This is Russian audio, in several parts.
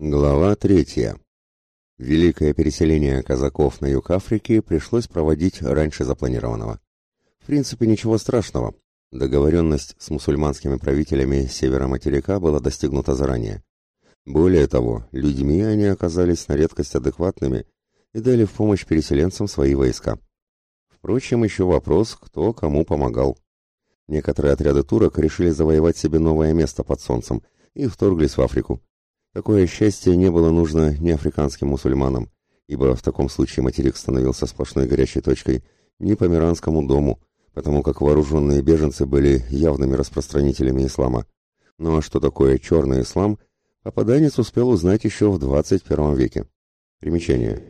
Глава третья. Великое переселение казаков на юг Африки пришлось проводить раньше запланированного. В принципе, ничего страшного. Договоренность с мусульманскими правителями севера материка была достигнута заранее. Более того, людьми они оказались на редкость адекватными и дали в помощь переселенцам свои войска. Впрочем, еще вопрос, кто кому помогал. Некоторые отряды турок решили завоевать себе новое место под солнцем и вторглись в Африку. Такое счастье не было нужно ни африканским мусульманам, ибо в таком случае материк становился сплошной горячей точкой, ни Померанскому дому, потому как вооруженные беженцы были явными распространителями ислама. Ну а что такое черный ислам, попаданец успел узнать еще в 21 веке. Примечание.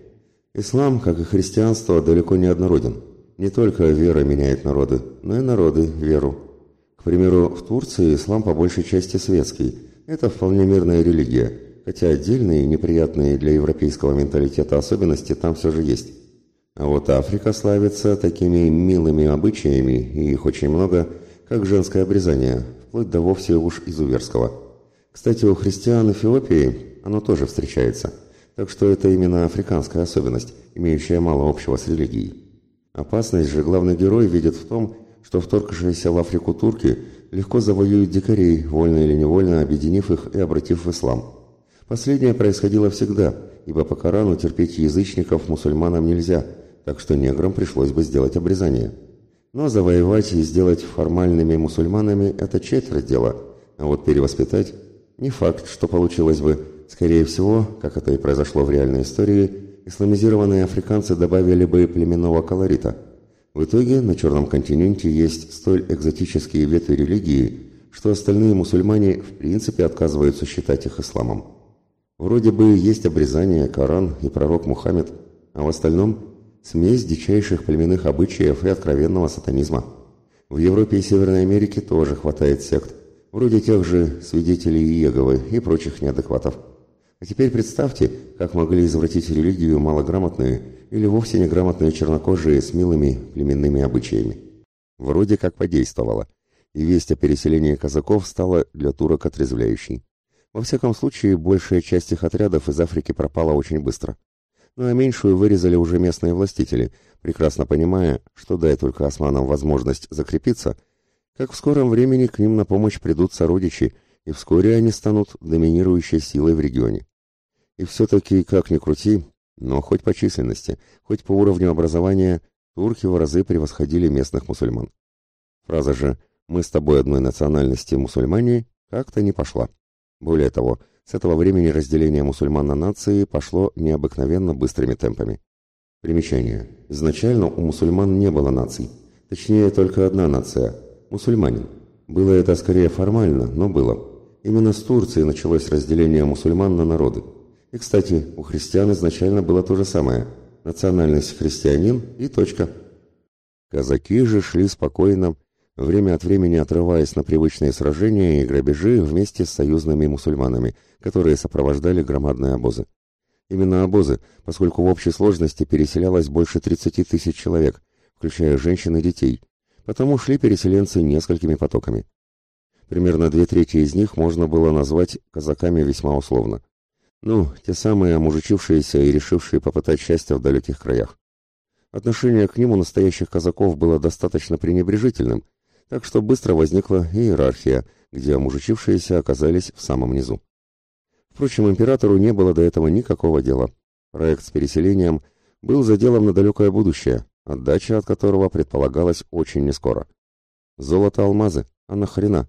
Ислам, как и христианство, далеко не однороден. Не только вера меняет народы, но и народы – веру. К примеру, в Турции ислам по большей части светский – это вполне мирная религия, хотя отдельные, неприятные для европейского менталитета особенности там все же есть. А вот Африка славится такими милыми обычаями, и их очень много, как женское обрезание, вплоть до вовсе уж изуверского. Кстати, у христиан Эфиопии оно тоже встречается, так что это именно африканская особенность, имеющая мало общего с религией. Опасность же главный герой видит в том, что вторгшиеся в Африку турки – легко завоюют дикарей, вольно или невольно объединив их и обратив в ислам. Последнее происходило всегда, ибо по Корану терпеть язычников мусульманам нельзя, так что неграм пришлось бы сделать обрезание. Но завоевать и сделать формальными мусульманами – это четверть дела, а вот перевоспитать – не факт, что получилось бы. Скорее всего, как это и произошло в реальной истории, исламизированные африканцы добавили бы племенного колорита – в итоге на Черном континенте есть столь экзотические ветви религии, что остальные мусульмане в принципе отказываются считать их исламом. Вроде бы есть обрезание, Коран и пророк Мухаммед, а в остальном смесь дичайших племенных обычаев и откровенного сатанизма. В Европе и Северной Америке тоже хватает сект, вроде тех же свидетелей Иеговы и прочих неадекватов. А теперь представьте, как могли извратить религию малограмотные или вовсе неграмотные чернокожие с милыми племенными обычаями. Вроде как подействовало, и весть о переселении казаков стала для турок отрезвляющей. Во всяком случае, большая часть их отрядов из Африки пропала очень быстро. Ну а меньшую вырезали уже местные властители, прекрасно понимая, что дай только османам возможность закрепиться, как в скором времени к ним на помощь придут сородичи, и вскоре они станут доминирующей силой в регионе. И все-таки, как ни крути, но хоть по численности, хоть по уровню образования, турки в разы превосходили местных мусульман. Фраза же «мы с тобой одной национальности мусульмане» как-то не пошла. Более того, с этого времени разделение мусульман на нации пошло необыкновенно быстрыми темпами. Примечание. Изначально у мусульман не было наций. Точнее, только одна нация – мусульманин. Было это скорее формально, но было. Именно с Турции началось разделение мусульман на народы – и, кстати, у христиан изначально было то же самое. Национальность христианин и точка. Казаки же шли спокойно, время от времени отрываясь на привычные сражения и грабежи вместе с союзными мусульманами, которые сопровождали громадные обозы. Именно обозы, поскольку в общей сложности переселялось больше 30 тысяч человек, включая женщин и детей, потому шли переселенцы несколькими потоками. Примерно две трети из них можно было назвать казаками весьма условно. Ну, те самые омужичившиеся и решившие попытать счастье в далеких краях. Отношение к ним у настоящих казаков было достаточно пренебрежительным, так что быстро возникла иерархия, где омужичившиеся оказались в самом низу. Впрочем, императору не было до этого никакого дела. Проект с переселением был заделом на далекое будущее, отдача от которого предполагалась очень нескоро. Золото-алмазы, а нахрена?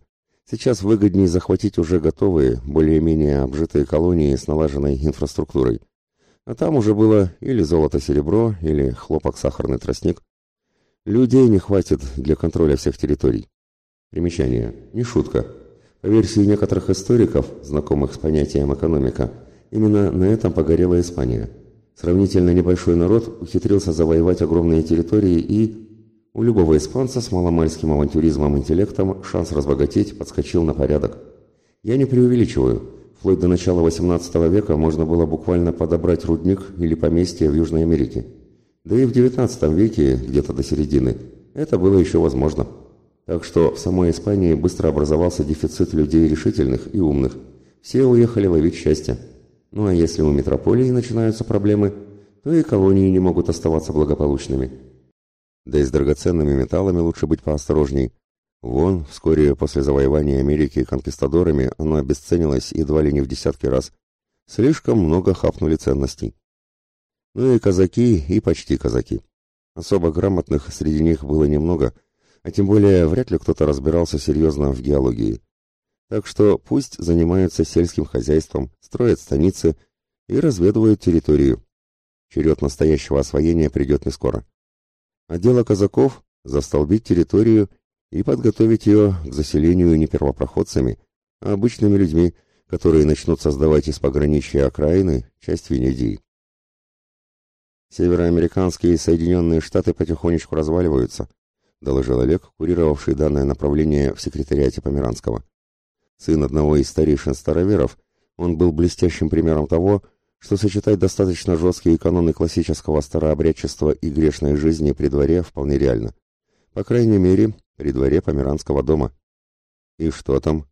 Сейчас выгоднее захватить уже готовые, более-менее обжитые колонии с налаженной инфраструктурой. А там уже было или золото-серебро, или хлопок-сахарный тростник. Людей не хватит для контроля всех территорий. Примечание. Не шутка. По версии некоторых историков, знакомых с понятием экономика, именно на этом погорела Испания. Сравнительно небольшой народ ухитрился завоевать огромные территории и у любого испанца с маломальским авантюризмом и интеллектом шанс разбогатеть подскочил на порядок. Я не преувеличиваю. Вплоть до начала XVIII века можно было буквально подобрать рудник или поместье в Южной Америке. Да и в XIX веке, где-то до середины, это было еще возможно. Так что в самой Испании быстро образовался дефицит людей решительных и умных. Все уехали ловить счастье. Ну а если у метрополии начинаются проблемы, то и колонии не могут оставаться благополучными. Да и с драгоценными металлами лучше быть поосторожней. Вон, вскоре после завоевания Америки конкистадорами оно обесценилось едва ли не в десятки раз. Слишком много хапнули ценностей. Ну и казаки, и почти казаки. Особо грамотных среди них было немного, а тем более вряд ли кто-то разбирался серьезно в геологии. Так что пусть занимаются сельским хозяйством, строят станицы и разведывают территорию. Черед настоящего освоения придет не скоро. А дело казаков – застолбить территорию и подготовить ее к заселению не первопроходцами, а обычными людьми, которые начнут создавать из пограничья окраины часть Венедии. Североамериканские Соединенные Штаты потихонечку разваливаются, доложил Олег, курировавший данное направление в секретариате Померанского. Сын одного из старейшин староверов, он был блестящим примером того, что сочетать достаточно жесткие каноны классического старообрядчества и грешной жизни при дворе вполне реально. По крайней мере, при дворе Померанского дома. «И что там?»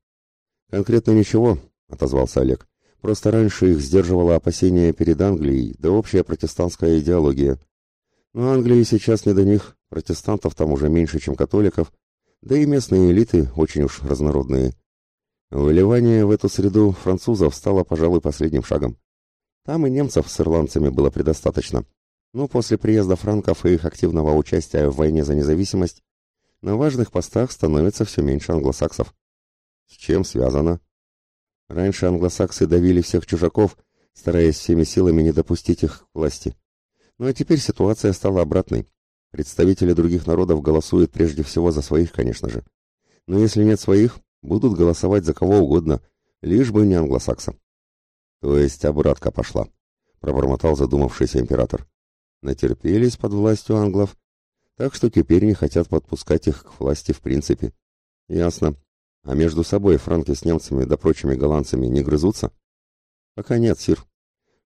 «Конкретно ничего», — отозвался Олег. «Просто раньше их сдерживало опасение перед Англией, да общая протестантская идеология. Но Англии сейчас не до них, протестантов там уже меньше, чем католиков, да и местные элиты очень уж разнородные. Выливание в эту среду французов стало, пожалуй, последним шагом. Там и немцев с ирландцами было предостаточно. Но после приезда франков и их активного участия в войне за независимость на важных постах становится все меньше англосаксов. С чем связано? Раньше англосаксы давили всех чужаков, стараясь всеми силами не допустить их к власти. Ну а теперь ситуация стала обратной. Представители других народов голосуют прежде всего за своих, конечно же. Но если нет своих, будут голосовать за кого угодно, лишь бы не англосакса. То есть обратка пошла, пробормотал задумавшийся император. Натерпелись под властью англов, так что теперь не хотят подпускать их к власти в принципе. Ясно. А между собой франки с немцами да прочими голландцами не грызутся? Пока нет, сир.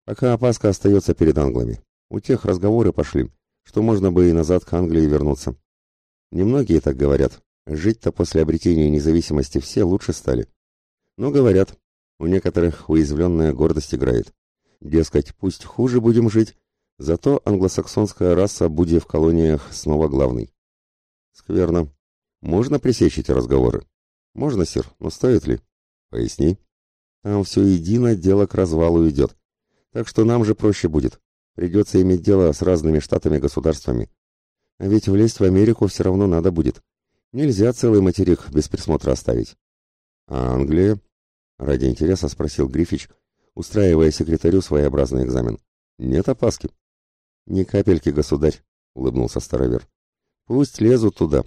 Пока опаска остается перед англами. У тех разговоры пошли, что можно бы и назад к Англии вернуться. Немногие так говорят, Жить-то после обретения независимости все лучше стали. Но говорят, у некоторых уязвленная гордость играет. Дескать, пусть хуже будем жить, зато англосаксонская раса, будь в колониях, снова главной. Скверно. Можно пресечь эти разговоры? Можно, сир, но стоит ли? Поясни. Там все едино дело к развалу идет. Так что нам же проще будет. Придется иметь дело с разными штатами-государствами. А ведь влезть в Америку все равно надо будет. Нельзя целый материк без присмотра оставить. А Англия? Ради интереса спросил Грифич, устраивая секретарю своеобразный экзамен. Нет опаски. Ни капельки, государь, улыбнулся старовер. Пусть лезут туда.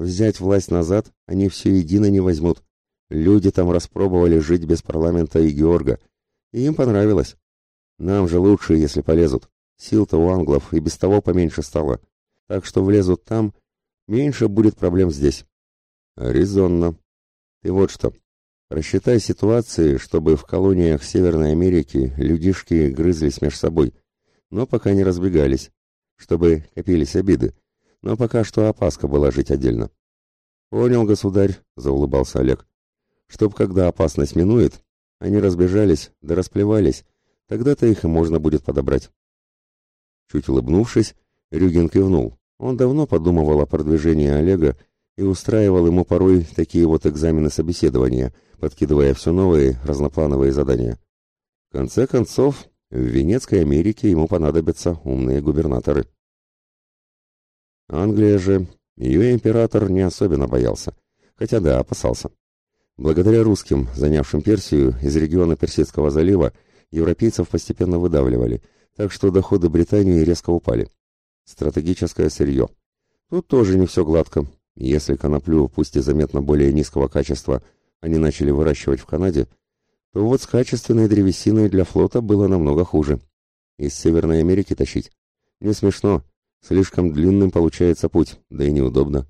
Взять власть назад они все едино не возьмут. Люди там распробовали жить без парламента и Георга, и им понравилось. Нам же лучше, если полезут. Сил-то у англов и без того поменьше стало. Так что влезут там, меньше будет проблем здесь. Резонно. Ты вот что. Рассчитай ситуации, чтобы в колониях Северной Америки людишки грызлись между собой, но пока не разбегались, чтобы копились обиды, но пока что опаска была жить отдельно. Понял, государь, заулыбался Олег. Чтоб когда опасность минует, они разбежались, да расплевались, тогда-то их и можно будет подобрать. Чуть улыбнувшись, Рюгин кивнул. Он давно подумывал о продвижении Олега и устраивал ему порой такие вот экзамены собеседования, подкидывая все новые разноплановые задания. В конце концов, в Венецкой Америке ему понадобятся умные губернаторы. Англия же, ее император не особенно боялся, хотя да, опасался. Благодаря русским, занявшим Персию, из региона Персидского залива европейцев постепенно выдавливали, так что доходы Британии резко упали. Стратегическое сырье. Тут тоже не все гладко. Если коноплю, пусть и заметно более низкого качества, они начали выращивать в Канаде, то вот с качественной древесиной для флота было намного хуже. Из Северной Америки тащить. Не смешно. Слишком длинным получается путь, да и неудобно.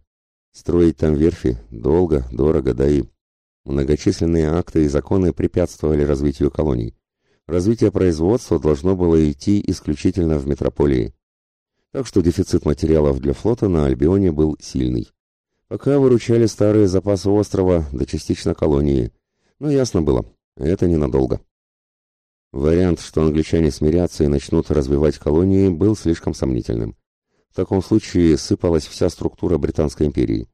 Строить там верфи долго, дорого, да и... Многочисленные акты и законы препятствовали развитию колоний. Развитие производства должно было идти исключительно в метрополии так что дефицит материалов для флота на Альбионе был сильный. Пока выручали старые запасы острова, да частично колонии. Но ясно было, это ненадолго. Вариант, что англичане смирятся и начнут развивать колонии, был слишком сомнительным. В таком случае сыпалась вся структура Британской империи.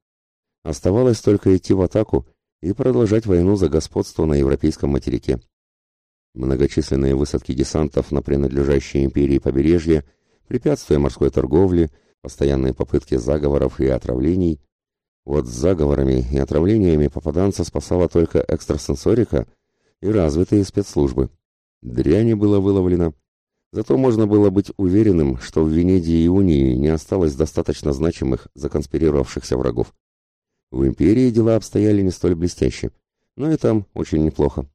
Оставалось только идти в атаку и продолжать войну за господство на европейском материке. Многочисленные высадки десантов на принадлежащие империи побережье, препятствия морской торговли, постоянные попытки заговоров и отравлений. Вот с заговорами и отравлениями попаданца спасала только экстрасенсорика и развитые спецслужбы. Дряни было выловлено. Зато можно было быть уверенным, что в Венедии и Унии не осталось достаточно значимых законспирировавшихся врагов. В империи дела обстояли не столь блестяще, но и там очень неплохо.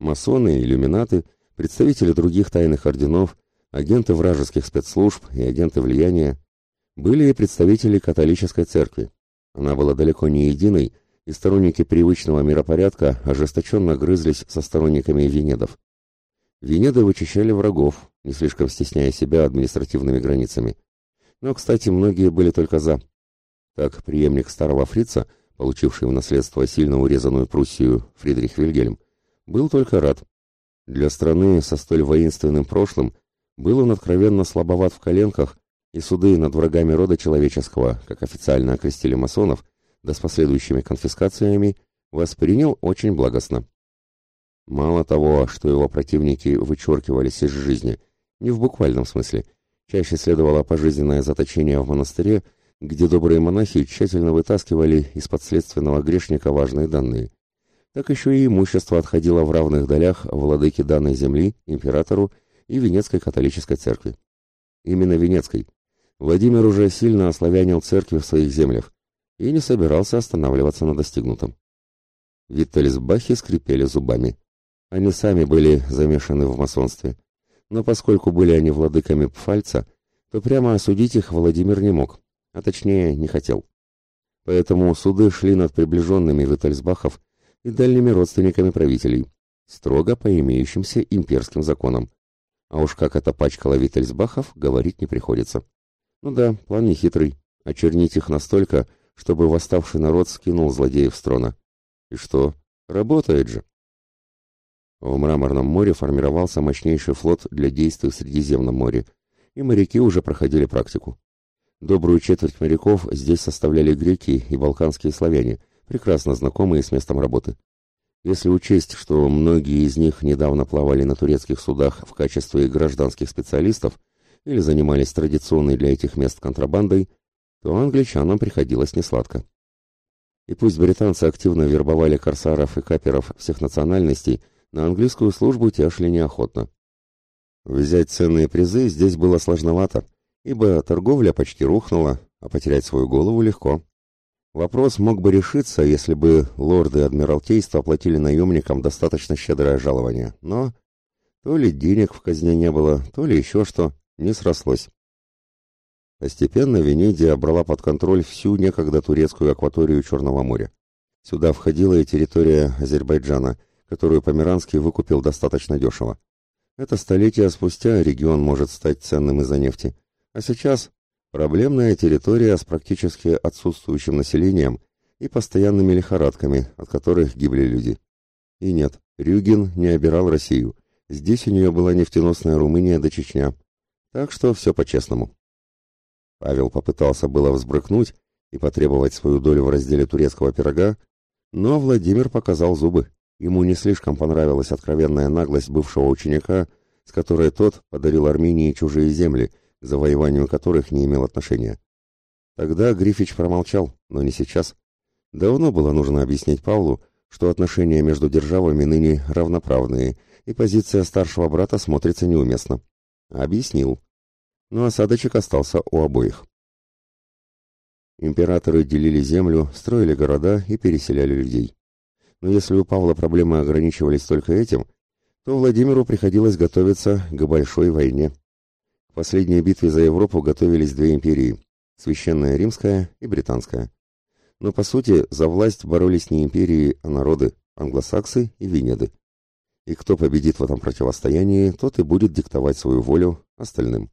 Масоны, иллюминаты, представители других тайных орденов, агенты вражеских спецслужб и агенты влияния были и представители католической церкви. Она была далеко не единой, и сторонники привычного миропорядка ожесточенно грызлись со сторонниками Венедов. Венеды вычищали врагов, не слишком стесняя себя административными границами. Но, кстати, многие были только «за». Так, преемник старого фрица, получивший в наследство сильно урезанную Пруссию Фридрих Вильгельм, был только рад. Для страны со столь воинственным прошлым был он откровенно слабоват в коленках, и суды над врагами рода человеческого, как официально окрестили масонов, да с последующими конфискациями, воспринял очень благостно. Мало того, что его противники вычеркивались из жизни, не в буквальном смысле, чаще следовало пожизненное заточение в монастыре, где добрые монахи тщательно вытаскивали из подследственного грешника важные данные. Так еще и имущество отходило в равных долях владыке данной земли, императору и Венецкой католической церкви. Именно Венецкой. Владимир уже сильно ославянил церкви в своих землях, и не собирался останавливаться на достигнутом. Виттельсбахи скрипели зубами. Они сами были замешаны в масонстве, но поскольку были они владыками Пфальца, то прямо осудить их Владимир не мог, а точнее не хотел. Поэтому суды шли над приближенными Виттельсбахов и дальними родственниками правителей, строго по имеющимся имперским законам. А уж как это пачкало Виттельсбахов, говорить не приходится. Ну да, план нехитрый, очернить их настолько, чтобы восставший народ скинул злодеев с трона. И что? Работает же. В Мраморном море формировался мощнейший флот для действий в Средиземном море, и моряки уже проходили практику. Добрую четверть моряков здесь составляли греки и балканские славяне, прекрасно знакомые с местом работы. Если учесть, что многие из них недавно плавали на турецких судах в качестве гражданских специалистов или занимались традиционной для этих мест контрабандой, то англичанам приходилось несладко. И пусть британцы активно вербовали корсаров и каперов всех национальностей, на английскую службу те шли неохотно. Взять ценные призы здесь было сложновато, ибо торговля почти рухнула, а потерять свою голову легко. Вопрос мог бы решиться, если бы лорды Адмиралтейства платили наемникам достаточно щедрое жалование, но то ли денег в казне не было, то ли еще что, не срослось. Постепенно Венедия брала под контроль всю некогда турецкую акваторию Черного моря. Сюда входила и территория Азербайджана, которую Померанский выкупил достаточно дешево. Это столетия спустя регион может стать ценным из-за нефти. А сейчас проблемная территория с практически отсутствующим населением и постоянными лихорадками, от которых гибли люди. И нет, Рюгин не обирал Россию. Здесь у нее была нефтеносная Румыния до Чечня. Так что все по-честному. Павел попытался было взбрыкнуть и потребовать свою долю в разделе турецкого пирога, но Владимир показал зубы. Ему не слишком понравилась откровенная наглость бывшего ученика, с которой тот подарил Армении чужие земли, к завоеванию которых не имел отношения. Тогда Грифич промолчал, но не сейчас. Давно было нужно объяснить Павлу, что отношения между державами ныне равноправные, и позиция старшего брата смотрится неуместно. Объяснил но осадочек остался у обоих. Императоры делили землю, строили города и переселяли людей. Но если у Павла проблемы ограничивались только этим, то Владимиру приходилось готовиться к большой войне. К последней битве за Европу готовились две империи – Священная Римская и Британская. Но по сути за власть боролись не империи, а народы – англосаксы и венеды. И кто победит в этом противостоянии, тот и будет диктовать свою волю остальным.